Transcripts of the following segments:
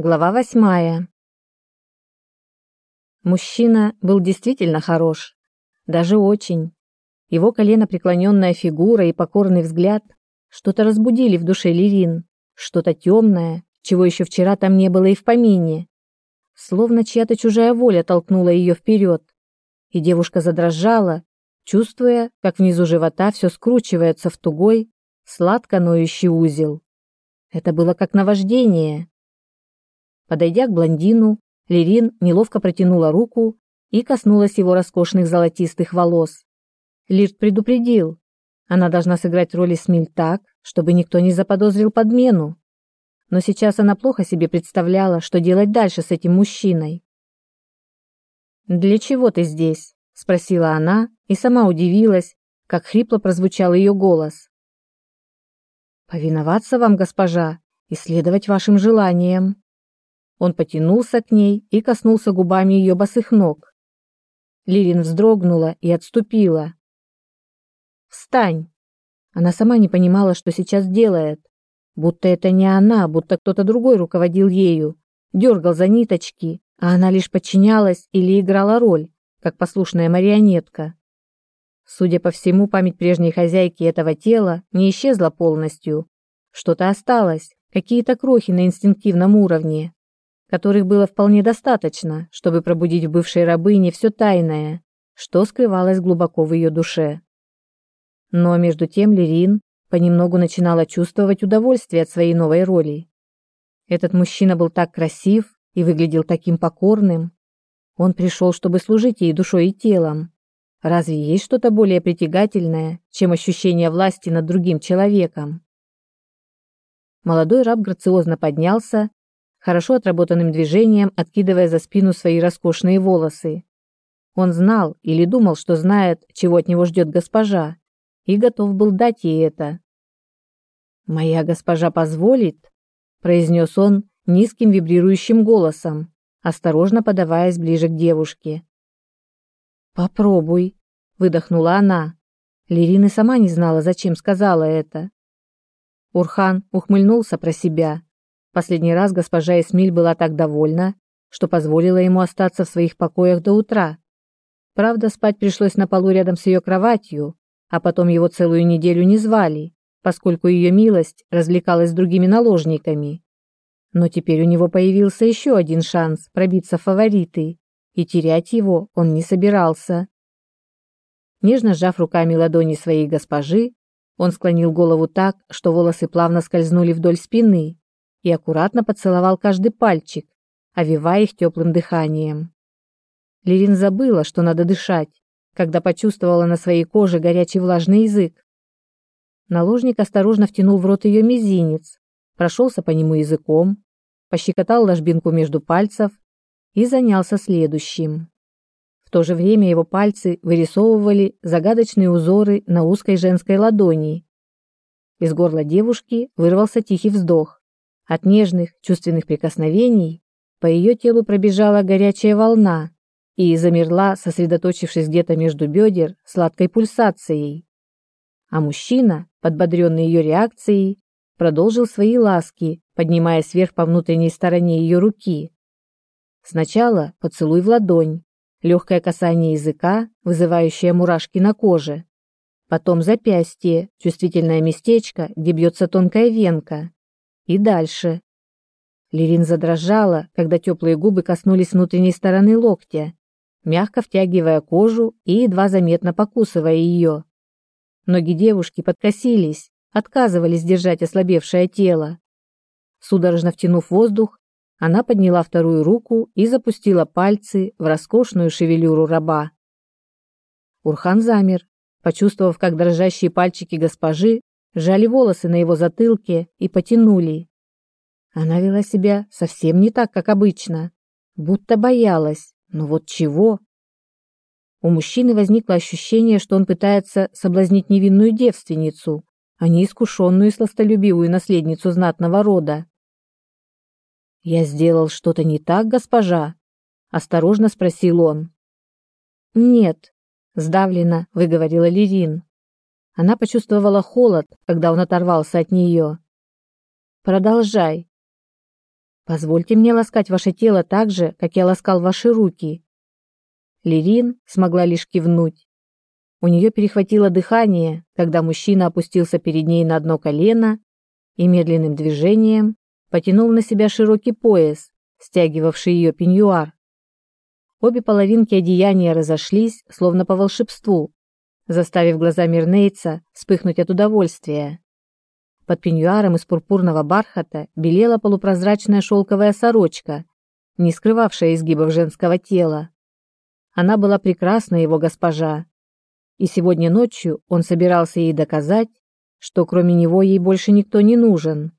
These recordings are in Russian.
Глава восьмая. Мужчина был действительно хорош, даже очень. Его колено преклоненная фигура и покорный взгляд что-то разбудили в душе Лирин, что-то темное, чего еще вчера там не было и в помине. Словно чья-то чужая воля толкнула ее вперед, и девушка задрожала, чувствуя, как внизу живота все скручивается в тугой, сладко ноющий узел. Это было как наваждение, Подойдя к блондину, Лерин неловко протянула руку и коснулась его роскошных золотистых волос. Лирт предупредил, она должна сыграть роль Эсмиль так, чтобы никто не заподозрил подмену. Но сейчас она плохо себе представляла, что делать дальше с этим мужчиной. «Для чего ты здесь?» – спросила она и сама удивилась, как хрипло прозвучал ее голос. «Повиноваться вам, госпожа, и следовать вашим желаниям», он потянулся к ней и коснулся губами ее босых ног. Лирин вздрогнула и отступила. «Встань!» Она сама не понимала, что сейчас делает. Будто это не она, будто кто-то другой руководил ею, дергал за ниточки, а она лишь подчинялась или играла роль, как послушная марионетка. Судя по всему, память прежней хозяйки этого тела не исчезла полностью. Что-то осталось, какие-то крохи на инстинктивном уровне, которых было вполне достаточно, чтобы пробудить в бывшей рабыне все тайное, что скрывалось глубоко в ее душе. Но между тем Лерин понемногу начинала чувствовать удовольствие от своей новой роли. Этот мужчина был так красив и выглядел таким покорным. Он пришел, чтобы служить ей душой и телом. Разве есть что-то более притягательное, чем ощущение власти над другим человеком? Молодой раб грациозно поднялся хорошо отработанным движением откидывая за спину свои роскошные волосы. Он знал или думал, что знает, чего от него ждет госпожа, и готов был дать ей это. «Моя госпожа позволит», — произнес он низким вибрирующим голосом, осторожно подаваясь ближе к девушке. «Попробуй», — выдохнула она. Лирина сама не знала, зачем сказала это. Урхан ухмыльнулся про себя Последний раз госпожа Эсмиль была так довольна, что позволила ему остаться в своих покоях до утра. Правда, спать пришлось на полу рядом с ее кроватью, а потом его целую неделю не звали, поскольку ее милость развлекалась с другими наложниками. Но теперь у него появился еще один шанс пробиться в фавориты, и терять его он не собирался. Нежно сжав руками ладони своей госпожи, он склонил голову так, что волосы плавно скользнули вдоль спины, и аккуратно поцеловал каждый пальчик, овивая их теплым дыханием. Лирин забыла, что надо дышать, когда почувствовала на своей коже горячий влажный язык. Наложник осторожно втянул в рот ее мизинец, прошелся по нему языком, пощекотал ложбинку между пальцев и занялся следующим. В то же время его пальцы вырисовывали загадочные узоры на узкой женской ладони. Из горла девушки вырвался тихий вздох. От нежных, чувственных прикосновений по ее телу пробежала горячая волна и замерла, сосредоточившись где-то между бедер сладкой пульсацией. А мужчина, подбодренный ее реакцией, продолжил свои ласки, поднимаясь вверх по внутренней стороне ее руки. Сначала поцелуй в ладонь, легкое касание языка, вызывающее мурашки на коже. Потом запястье, чувствительное местечко, где бьется тонкая венка и дальше. Лирин задрожала, когда теплые губы коснулись внутренней стороны локтя, мягко втягивая кожу и едва заметно покусывая ее. Ноги девушки подкосились, отказывались держать ослабевшее тело. Судорожно втянув воздух, она подняла вторую руку и запустила пальцы в роскошную шевелюру раба. Урхан замер, почувствовав, как дрожащие пальчики госпожи сжали волосы на его затылке и потянули. Она вела себя совсем не так, как обычно, будто боялась. Но вот чего? У мужчины возникло ощущение, что он пытается соблазнить невинную девственницу, а не искушенную и сластолюбивую наследницу знатного рода. «Я сделал что-то не так, госпожа?» — осторожно спросил он. «Нет», — сдавленно выговорила Лирин. Она почувствовала холод, когда он оторвался от нее. «Продолжай». Позвольте мне ласкать ваше тело так же, как я ласкал ваши руки. Лирин смогла лишь кивнуть. У нее перехватило дыхание, когда мужчина опустился перед ней на одно колено и медленным движением потянул на себя широкий пояс, стягивавший ее пеньюар. Обе половинки одеяния разошлись, словно по волшебству, заставив глаза Мирнейца вспыхнуть от удовольствия. Под пеньюаром из пурпурного бархата белела полупрозрачная шелковая сорочка, не скрывавшая изгибов женского тела. Она была прекрасна, его госпожа. И сегодня ночью он собирался ей доказать, что кроме него ей больше никто не нужен.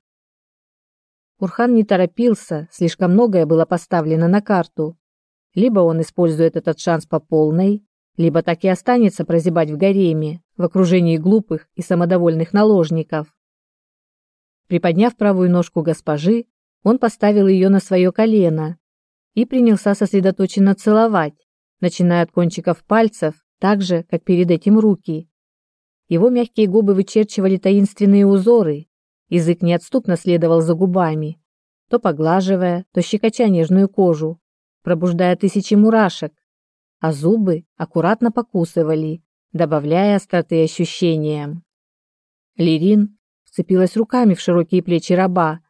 Урхан не торопился, слишком многое было поставлено на карту. Либо он использует этот шанс по полной, либо так и останется прозябать в гареме, в окружении глупых и самодовольных наложников. Приподняв правую ножку госпожи, он поставил ее на свое колено и принялся сосредоточенно целовать, начиная от кончиков пальцев, так же, как перед этим руки. Его мягкие губы вычерчивали таинственные узоры, язык неотступно следовал за губами, то поглаживая, то щекоча нежную кожу, пробуждая тысячи мурашек, а зубы аккуратно покусывали, добавляя остроты ощущениям. Лирин вцепилась руками в широкие плечи раба,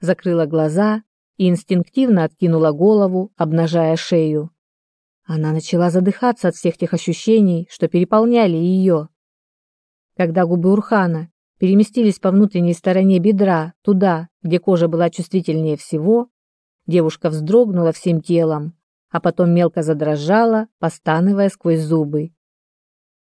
закрыла глаза и инстинктивно откинула голову, обнажая шею. Она начала задыхаться от всех тех ощущений, что переполняли ее. Когда губы Урхана переместились по внутренней стороне бедра, туда, где кожа была чувствительнее всего, девушка вздрогнула всем телом, а потом мелко задрожала, постановая сквозь зубы.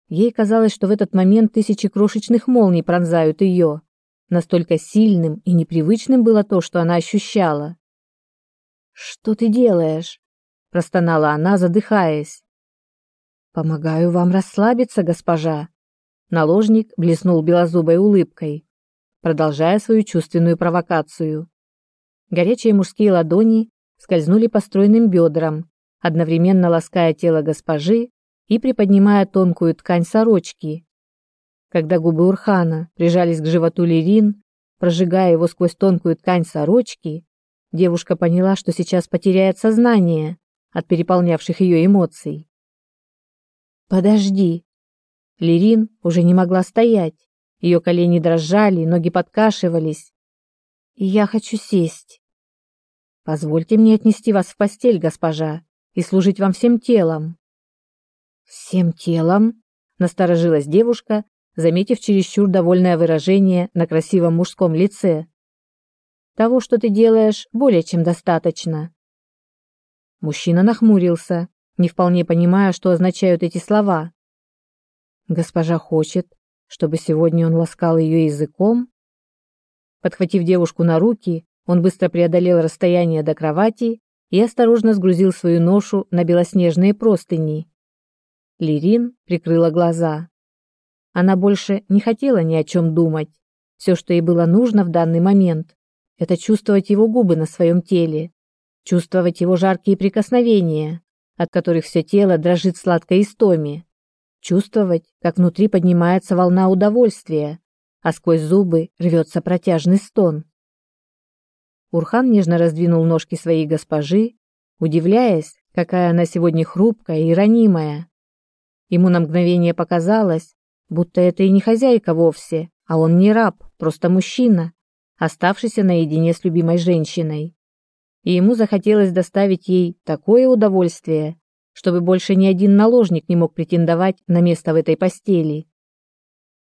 Ей казалось, что в этот момент тысячи крошечных молний пронзают ее. Настолько сильным и непривычным было то, что она ощущала. «Что ты делаешь?» – простонала она, задыхаясь. «Помогаю вам расслабиться, госпожа». Наложник блеснул белозубой улыбкой, продолжая свою чувственную провокацию. Горячие мужские ладони скользнули по стройным бедрам, одновременно лаская тело госпожи и приподнимая тонкую ткань сорочки. Когда губы Урхана прижались к животу Лерин, прожигая его сквозь тонкую ткань сорочки, девушка поняла, что сейчас потеряет сознание от переполнявших ее эмоций. «Подожди!» Лерин уже не могла стоять. Ее колени дрожали, ноги подкашивались. «Я хочу сесть». Позвольте мне отнести вас в постель, госпожа, и служить вам всем телом. Всем телом? Насторожилась девушка, заметив чересчур довольное выражение на красивом мужском лице. Того, что ты делаешь, более чем достаточно. Мужчина нахмурился, не вполне понимая, что означают эти слова. Госпожа хочет, чтобы сегодня он ласкал ее языком. Подхватив девушку на руки, он быстро преодолел расстояние до кровати и осторожно сгрузил свою ношу на белоснежные простыни. Лирин прикрыла глаза. Она больше не хотела ни о чем думать. Все, что ей было нужно в данный момент, это чувствовать его губы на своем теле, чувствовать его жаркие прикосновения, от которых все тело дрожит сладкой истоме, чувствовать, как внутри поднимается волна удовольствия, а сквозь зубы рвется протяжный стон. Урхан нежно раздвинул ножки своей госпожи, удивляясь, какая она сегодня хрупкая и ранимая. Ему на мгновение показалось, будто это и не хозяйка вовсе, а он не раб, просто мужчина, оставшийся наедине с любимой женщиной. И ему захотелось доставить ей такое удовольствие, чтобы больше ни один наложник не мог претендовать на место в этой постели.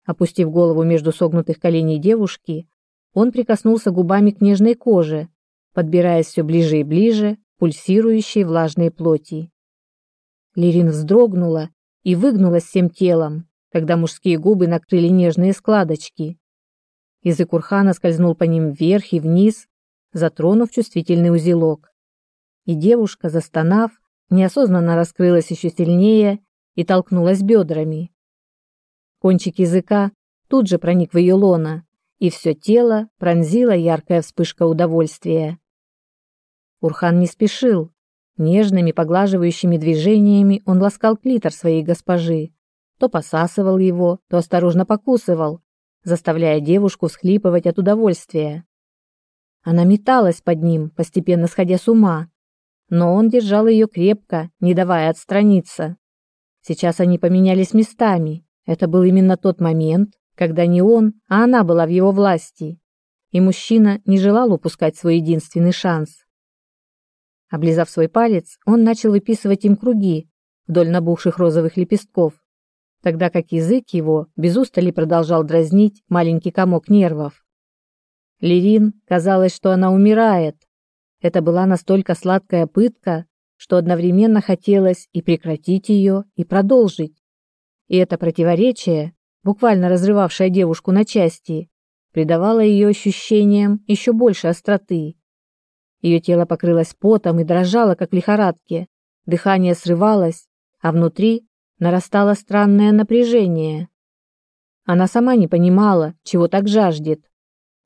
Опустив голову между согнутых коленей девушки, он прикоснулся губами к нежной коже, подбираясь все ближе и ближе к пульсирующей влажной плоти. Лирин вздрогнула и выгнулась всем телом, когда мужские губы накрыли нежные складочки. Язык Урхана скользнул по ним вверх и вниз, затронув чувствительный узелок. И девушка, застонав, неосознанно раскрылась еще сильнее и толкнулась бедрами. Кончик языка тут же проник в ее лоно, и все тело пронзила яркая вспышка удовольствия. Урхан не спешил. Нежными поглаживающими движениями он ласкал клитор своей госпожи, то посасывал его, то осторожно покусывал, заставляя девушку всхлипывать от удовольствия. Она металась под ним, постепенно сходя с ума, но он держал ее крепко, не давая отстраниться. Сейчас они поменялись местами. Это был именно тот момент, когда не он, а она была в его власти, и мужчина не желал упускать свой единственный шанс. Облизав свой палец, он начал выписывать им круги вдоль набухших розовых лепестков, тогда как язык его без устали продолжал дразнить маленький комок нервов. Лерин казалось, что она умирает. Это была настолько сладкая пытка, что одновременно хотелось и прекратить ее, и продолжить. И это противоречие, буквально разрывавшее девушку на части, придавало ее ощущениям еще больше остроты. Ее тело покрылось потом и дрожало, как в лихорадке, дыхание срывалось, а внутри нарастало странное напряжение. Она сама не понимала, чего так жаждет.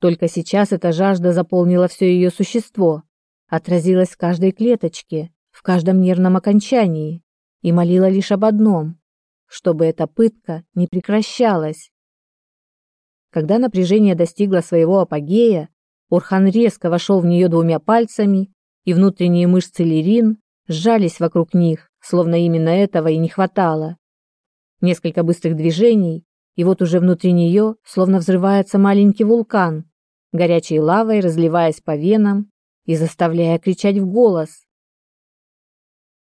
Только сейчас эта жажда заполнила все ее существо, отразилась в каждой клеточке, в каждом нервном окончании и молила лишь об одном чтобы эта пытка не прекращалась. Когда напряжение достигло своего апогея, Урхан резко вошел в нее двумя пальцами, и внутренние мышцы Лерин сжались вокруг них, словно именно этого и не хватало. Несколько быстрых движений, и вот уже внутри нее словно взрывается маленький вулкан, горячей лавой разливаясь по венам и заставляя кричать в голос.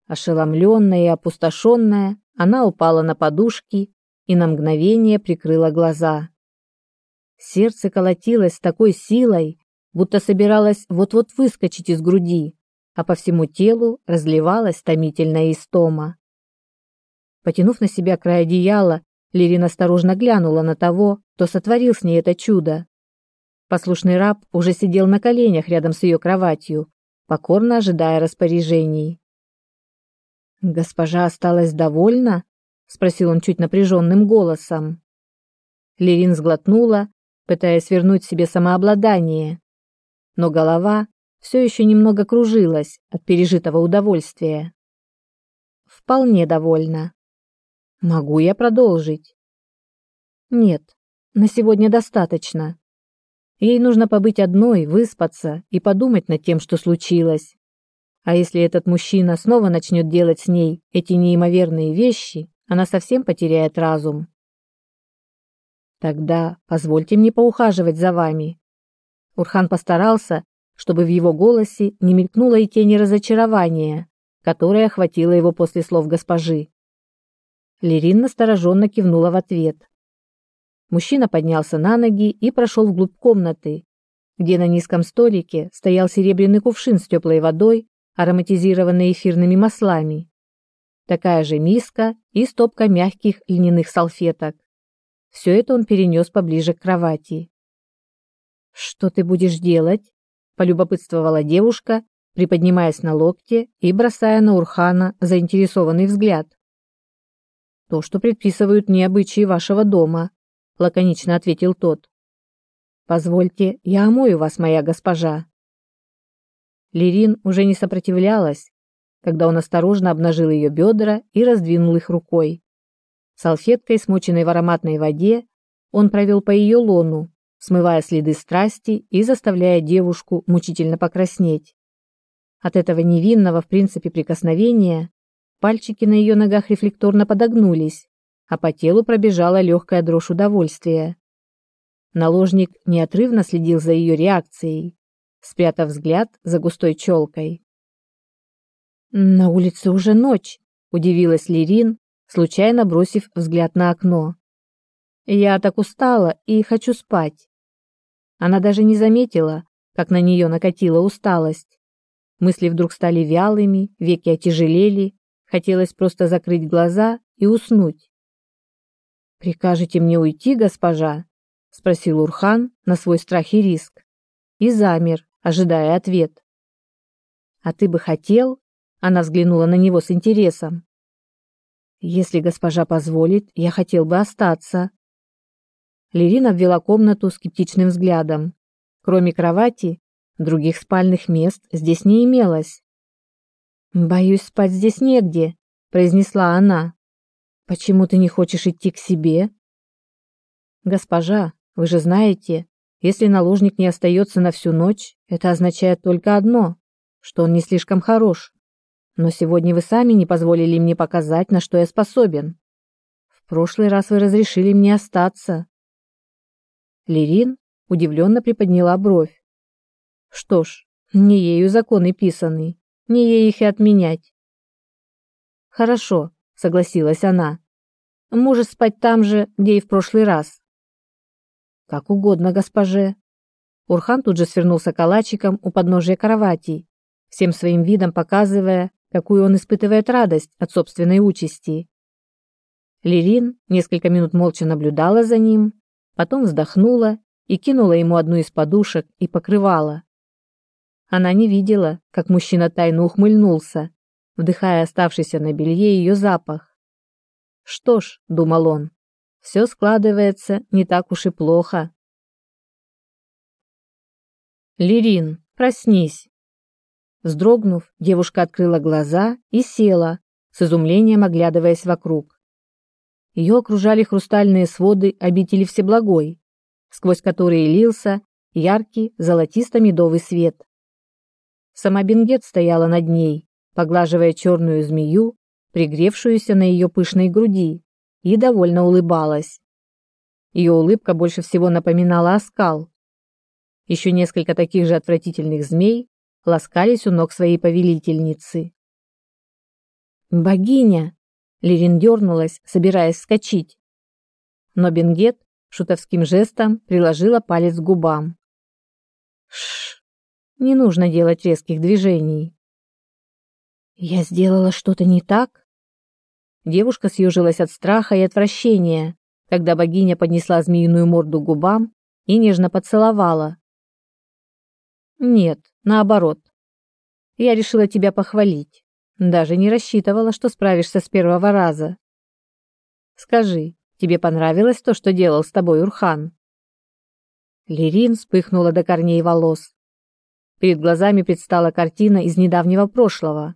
Ошеломленная и опустошенная, она упала на подушки и на мгновение прикрыла глаза. Сердце колотилось с такой силой, будто собиралось вот-вот выскочить из груди, а по всему телу разливалась томительная истома. Потянув на себя край одеяла, Лирина осторожно глянула на того, кто сотворил с ней это чудо. Послушный раб уже сидел на коленях рядом с ее кроватью, покорно ожидая распоряжений. Госпожа осталась довольна? спросил он чуть напряженным голосом. Лерин сглотнула, пытаясь вернуть себе самообладание, но голова все еще немного кружилась от пережитого удовольствия. Вполне довольна. Могу я продолжить? Нет, на сегодня достаточно. Ей нужно побыть одной, выспаться и подумать над тем, что случилось. А если этот мужчина снова начнет делать с ней эти неимоверные вещи, она совсем потеряет разум. Тогда позвольте мне поухаживать за вами. Урхан постарался, чтобы в его голосе не мелькнуло и тени разочарования, которое охватило его после слов госпожи. Лерин настороженно кивнула в ответ. Мужчина поднялся на ноги и прошел вглубь комнаты, где на низком столике стоял серебряный кувшин с теплой водой ароматизированные эфирными маслами. Такая же миска и стопка мягких льняных салфеток. Все это он перенес поближе к кровати. «Что ты будешь делать?» – полюбопытствовала девушка, приподнимаясь на локте и бросая на Урхана заинтересованный взгляд. «То, что предписывают мне обычаи вашего дома», – лаконично ответил тот. «Позвольте, я омою вас, моя госпожа». Лерин уже не сопротивлялась, когда он осторожно обнажил ее бедра и раздвинул их рукой. Салфеткой, смоченной в ароматной воде, он провел по ее лону, смывая следы страсти и заставляя девушку мучительно покраснеть. От этого невинного, в принципе, прикосновения пальчики на ее ногах рефлекторно подогнулись, а по телу пробежала легкая дрожь удовольствия. Наложник неотрывно следил за ее реакцией, спрятав взгляд за густой челкой. «На улице уже ночь», — удивилась Лерин, случайно бросив взгляд на окно. «Я так устала и хочу спать». Она даже не заметила, как на нее накатила усталость. Мысли вдруг стали вялыми, веки отяжелели, хотелось просто закрыть глаза и уснуть. «Прикажете мне уйти, госпожа?» — спросил Урхан на свой страх и риск. И замер, ожидая ответ. А ты бы хотел? Она взглянула на него с интересом. Если госпожа позволит, я хотел бы остаться. Лерина обвела комнату скептичным взглядом. Кроме кровати, других спальных мест здесь не имелось. Боюсь, спать здесь негде, произнесла она. Почему ты не хочешь идти к себе? Госпожа, вы же знаете, Если наложник не остается на всю ночь, это означает только одно, что он не слишком хорош. Но сегодня вы сами не позволили мне показать, на что я способен. В прошлый раз вы разрешили мне остаться. Лерин удивленно приподняла бровь. Что ж, не ею законы писаны, не ей их и отменять. Хорошо, согласилась она. Можешь спать там же, где и в прошлый раз. Как угодно, госпоже. Урхан тут же свернулся калачиком у подножия кровати, всем своим видом показывая, какую он испытывает радость от собственной участи. Лерин несколько минут молча наблюдала за ним, потом вздохнула и кинула ему одну из подушек и покрывала. Она не видела, как мужчина тайно ухмыльнулся, вдыхая оставшийся на белье ее запах. Что ж, думал он, все складывается не так уж и плохо. Лирин, проснись. Вздрогнув, девушка открыла глаза и села, с изумлением оглядываясь вокруг. Ее окружали хрустальные своды обители Всеблагой, сквозь которые лился яркий золотисто-медовый свет. Сама Бенгет стояла над ней, поглаживая черную змею, пригревшуюся на ее пышной груди, и довольно улыбалась. Ее улыбка больше всего напоминала оскал. Еще несколько таких же отвратительных змей ласкались у ног своей повелительницы. «Богиня!» — Лерин дернулась, собираясь вскочить. Но Бенгет шутовским жестом приложила палец к губам. Шш, не нужно делать резких движений. Я сделала что-то не так? Девушка съежилась от страха и отвращения, когда богиня поднесла змеиную морду к губам и нежно поцеловала. Нет, наоборот. Я решила тебя похвалить. Даже не рассчитывала, что справишься с первого раза. Скажи, тебе понравилось то, что делал с тобой Урхан? Лирин вспыхнула до корней волос. Перед глазами предстала картина из недавнего прошлого.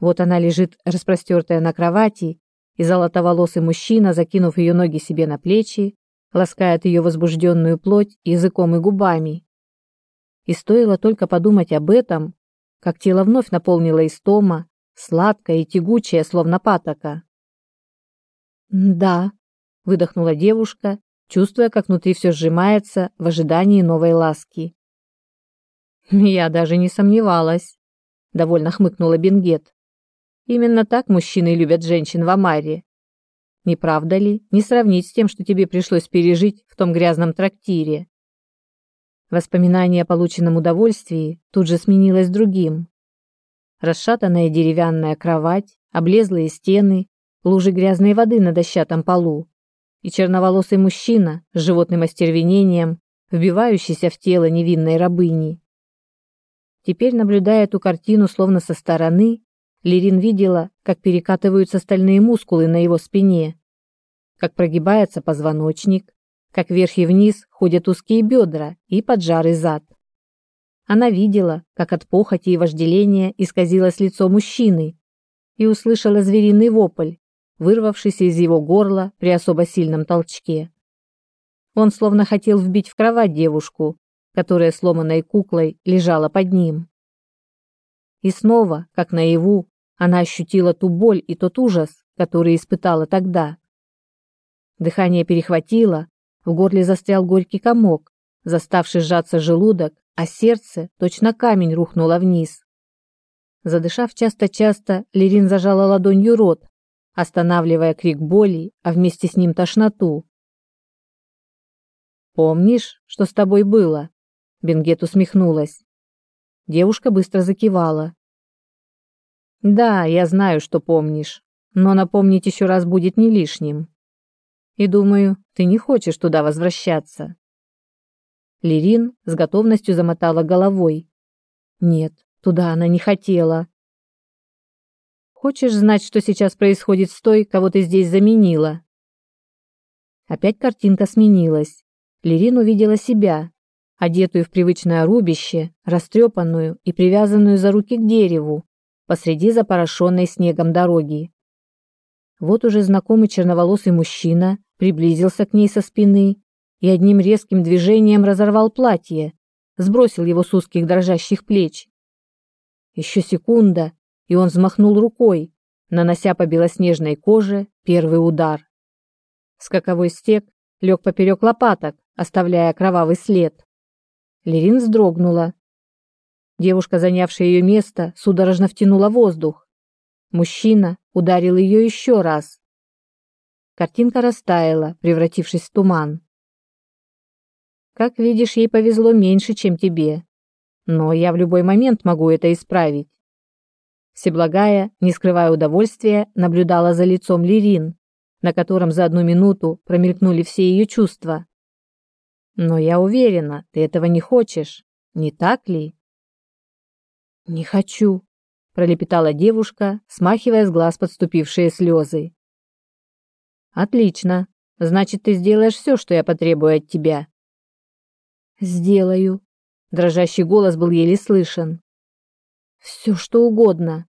Вот она лежит, распростертая на кровати, и золотоволосый мужчина, закинув ее ноги себе на плечи, ласкает ее возбужденную плоть языком и губами. И стоило только подумать об этом, как тело вновь наполнило истома, сладкое и тягучее, словно патока. «Да», — выдохнула девушка, чувствуя, как внутри все сжимается в ожидании новой ласки. «Я даже не сомневалась», — довольно хмыкнула Бенгет. Именно так мужчины любят женщин в Амаре. Не правда ли, не сравнить с тем, что тебе пришлось пережить в том грязном трактире? Воспоминание о полученном удовольствии тут же сменилось другим. Расшатанная деревянная кровать, облезлые стены, лужи грязной воды на дощатом полу и черноволосый мужчина с животным остервенением, вбивающийся в тело невинной рабыни. Теперь, наблюдая эту картину словно со стороны, Лерин видела, как перекатываются стальные мускулы на его спине, как прогибается позвоночник, как вверх и вниз ходят узкие бедра и поджарый зад. Она видела, как от похоти и вожделения исказилось лицо мужчины и услышала звериный вопль, вырвавшийся из его горла при особо сильном толчке. Он словно хотел вбить в кровать девушку, которая сломанной куклой лежала под ним. И снова, как наяву, она ощутила ту боль и тот ужас, который испытала тогда. Дыхание перехватило, в горле застрял горький комок, заставший сжаться желудок, а сердце, точно камень, рухнуло вниз. Задышав часто-часто, Лерин зажала ладонью рот, останавливая крик боли, а вместе с ним тошноту. «Помнишь, что с тобой было?» Бенгет усмехнулась. Девушка быстро закивала. Да, я знаю, что помнишь, но напомнить еще раз будет не лишним. И думаю, ты не хочешь туда возвращаться. Лирин с готовностью замотала головой. Нет, туда она не хотела. Хочешь знать, что сейчас происходит с той, кого ты здесь заменила? Опять картинка сменилась. Лирин увидела себя, одетую в привычное рубище, растрепанную и привязанную за руки к дереву, посреди запорошенной снегом дороги. Вот уже знакомый черноволосый мужчина приблизился к ней со спины и одним резким движением разорвал платье, сбросил его с узких дрожащих плеч. Еще секунда, и он взмахнул рукой, нанося по белоснежной коже первый удар. Скаковой стек лег поперек лопаток, оставляя кровавый след. Лерин вздрогнула. Девушка, занявшая ее место, судорожно втянула воздух. Мужчина ударил ее еще раз. Картинка растаяла, превратившись в туман. Как видишь, ей повезло меньше, чем тебе. Но я в любой момент могу это исправить. Всеблагая, не скрывая удовольствия, наблюдала за лицом Лирин, на котором за одну минуту промелькнули все ее чувства. Но я уверена, ты этого не хочешь, не так ли? Не хочу, пролепетала девушка, смахивая с глаз подступившие слезы. Отлично. Значит, ты сделаешь все, что я потребую от тебя. Сделаю. Дрожащий голос был еле слышен. Все, что угодно.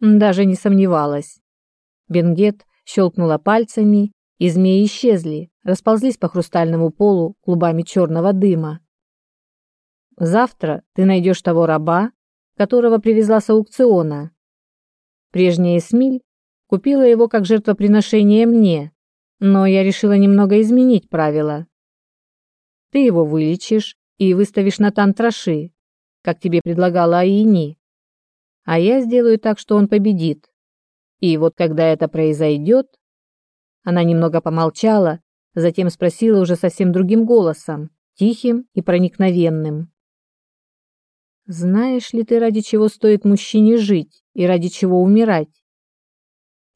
Даже не сомневалась. Бенгет щелкнула пальцами, и змеи исчезли, расползлись по хрустальному полу клубами черного дыма. Завтра ты найдешь того раба, которого привезла с аукциона. Прежняя Эсмиль купила его как жертвоприношение мне, но я решила немного изменить правила. Ты его вылечишь и выставишь на тантраши, как тебе предлагала Аини. А я сделаю так, что он победит. И вот когда это произойдет... Она немного помолчала, затем спросила уже совсем другим голосом, тихим и проникновенным. «Знаешь ли ты, ради чего стоит мужчине жить и ради чего умирать?»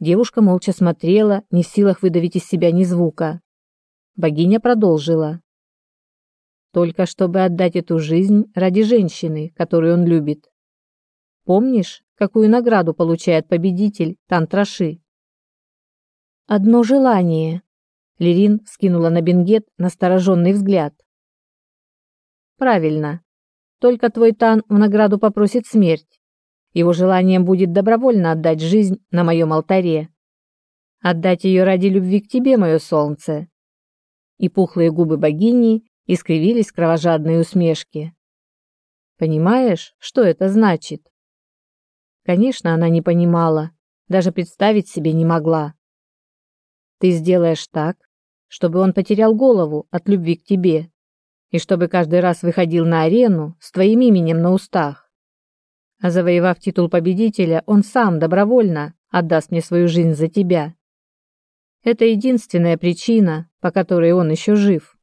Девушка молча смотрела, не в силах выдавить из себя ни звука. Богиня продолжила только чтобы отдать эту жизнь ради женщины, которую он любит. Помнишь, какую награду получает победитель Тантраши? Одно желание. Лерин скинула на Бенгет настороженный взгляд. Правильно. Только твой Тан в награду попросит смерть. Его желанием будет добровольно отдать жизнь на моем алтаре. Отдать ее ради любви к тебе, мое солнце. И пухлые губы богини искривились кровожадные усмешки. Понимаешь, что это значит? Конечно, она не понимала, даже представить себе не могла. Ты сделаешь так, чтобы он потерял голову от любви к тебе, и чтобы каждый раз выходил на арену с твоим именем на устах. А завоевав титул победителя, он сам добровольно отдаст мне свою жизнь за тебя. Это единственная причина, по которой он еще жив.